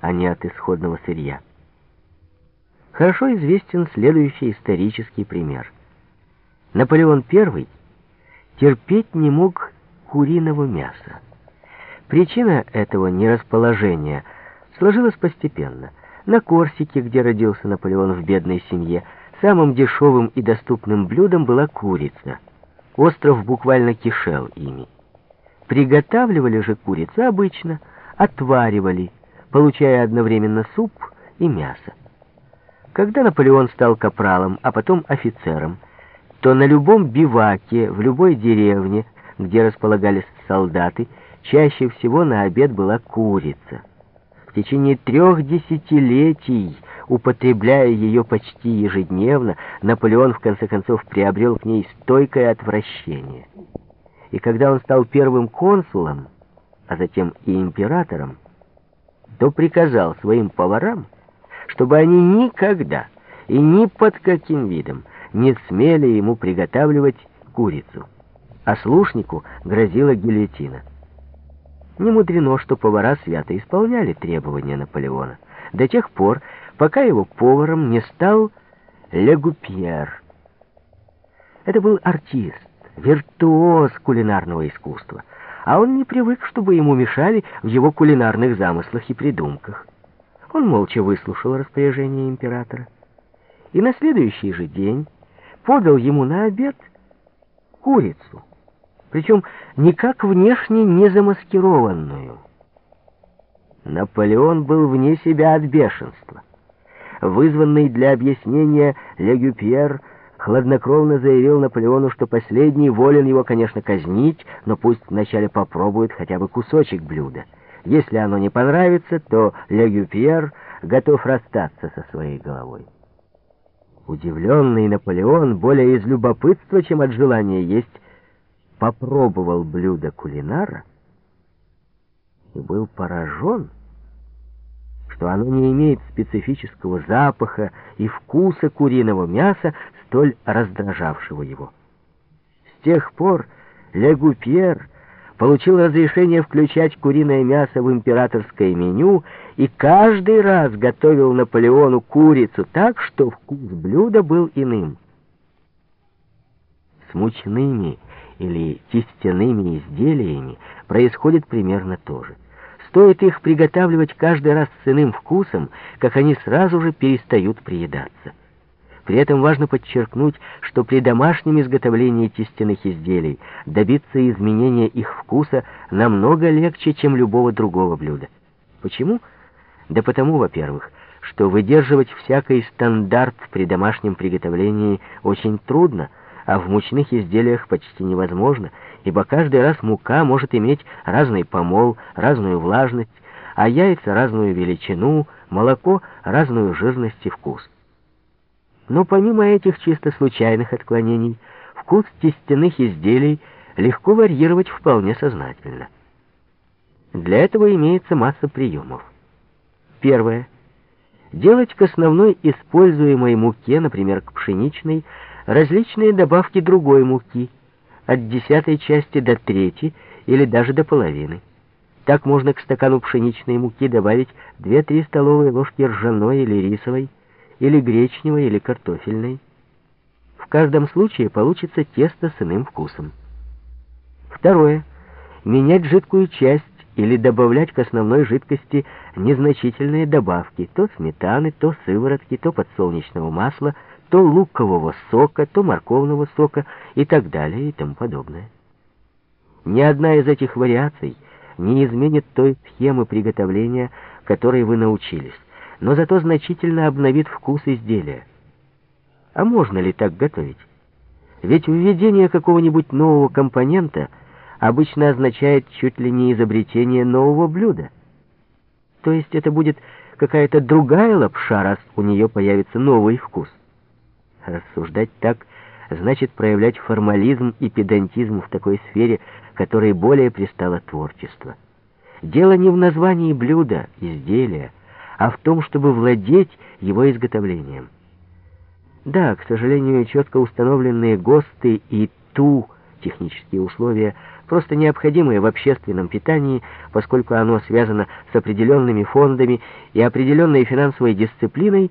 а не от исходного сырья. Хорошо известен следующий исторический пример. Наполеон I терпеть не мог куриного мяса. Причина этого нерасположения сложилась постепенно. На Корсике, где родился Наполеон в бедной семье, самым дешевым и доступным блюдом была курица. Остров буквально кишел ими. Приготавливали же курицу обычно, отваривали, получая одновременно суп и мясо. Когда Наполеон стал капралом, а потом офицером, то на любом биваке, в любой деревне, где располагались солдаты, чаще всего на обед была курица. В течение трех десятилетий, употребляя ее почти ежедневно, Наполеон в конце концов приобрел к ней стойкое отвращение. И когда он стал первым консулом, а затем и императором, то приказал своим поварам, чтобы они никогда и ни под каким видом не смели ему приготавливать курицу, а слушнику грозила гильотина. Не мудрено, что повара свято исполняли требования Наполеона, до тех пор, пока его поваром не стал Легупьер. Это был артист, виртуоз кулинарного искусства, а он не привык, чтобы ему мешали в его кулинарных замыслах и придумках. Он молча выслушал распоряжение императора и на следующий же день подал ему на обед курицу, причем никак внешне не замаскированную. Наполеон был вне себя от бешенства. Вызванный для объяснения Легюпьер хладнокровно заявил Наполеону, что последний волен его, конечно, казнить, но пусть вначале попробует хотя бы кусочек блюда. Если оно не понравится, то Легюпьер готов расстаться со своей головой. Удивленный Наполеон, более из любопытства, чем от желания есть, попробовал блюдо кулинара и был поражен, что оно не имеет специфического запаха и вкуса куриного мяса, столь раздражавшего его. С тех пор Легупьер получил разрешение включать куриное мясо в императорское меню и каждый раз готовил Наполеону курицу так, что вкус блюда был иным. С мучными или тестяными изделиями происходит примерно то же. Стоит их приготавливать каждый раз с иным вкусом, как они сразу же перестают приедаться. При этом важно подчеркнуть, что при домашнем изготовлении тестяных изделий добиться изменения их вкуса намного легче, чем любого другого блюда. Почему? Да потому, во-первых, что выдерживать всякий стандарт при домашнем приготовлении очень трудно, а в мучных изделиях почти невозможно, ибо каждый раз мука может иметь разный помол, разную влажность, а яйца разную величину, молоко разную жирность и вкус. Но помимо этих чисто случайных отклонений, вкус тестяных изделий легко варьировать вполне сознательно. Для этого имеется масса приемов. Первое. Делать к основной используемой муке, например, к пшеничной, различные добавки другой муки, от десятой части до трети или даже до половины. Так можно к стакану пшеничной муки добавить 2-3 столовые ложки ржаной или рисовой, или гречневой, или картофельной. В каждом случае получится тесто с иным вкусом. Второе. Менять жидкую часть или добавлять к основной жидкости незначительные добавки, то сметаны, то сыворотки, то подсолнечного масла, то лукового сока, то морковного сока и так далее и тому подобное. Ни одна из этих вариаций не изменит той схемы приготовления, которой вы научились но зато значительно обновит вкус изделия. А можно ли так готовить? Ведь введение какого-нибудь нового компонента обычно означает чуть ли не изобретение нового блюда. То есть это будет какая-то другая лапша, раз у нее появится новый вкус. Рассуждать так значит проявлять формализм и педантизм в такой сфере, которой более пристало творчество. Дело не в названии блюда, изделия, а в том, чтобы владеть его изготовлением. Да, к сожалению, четко установленные ГОСТы и ТУ технические условия просто необходимое в общественном питании, поскольку оно связано с определенными фондами и определенной финансовой дисциплиной,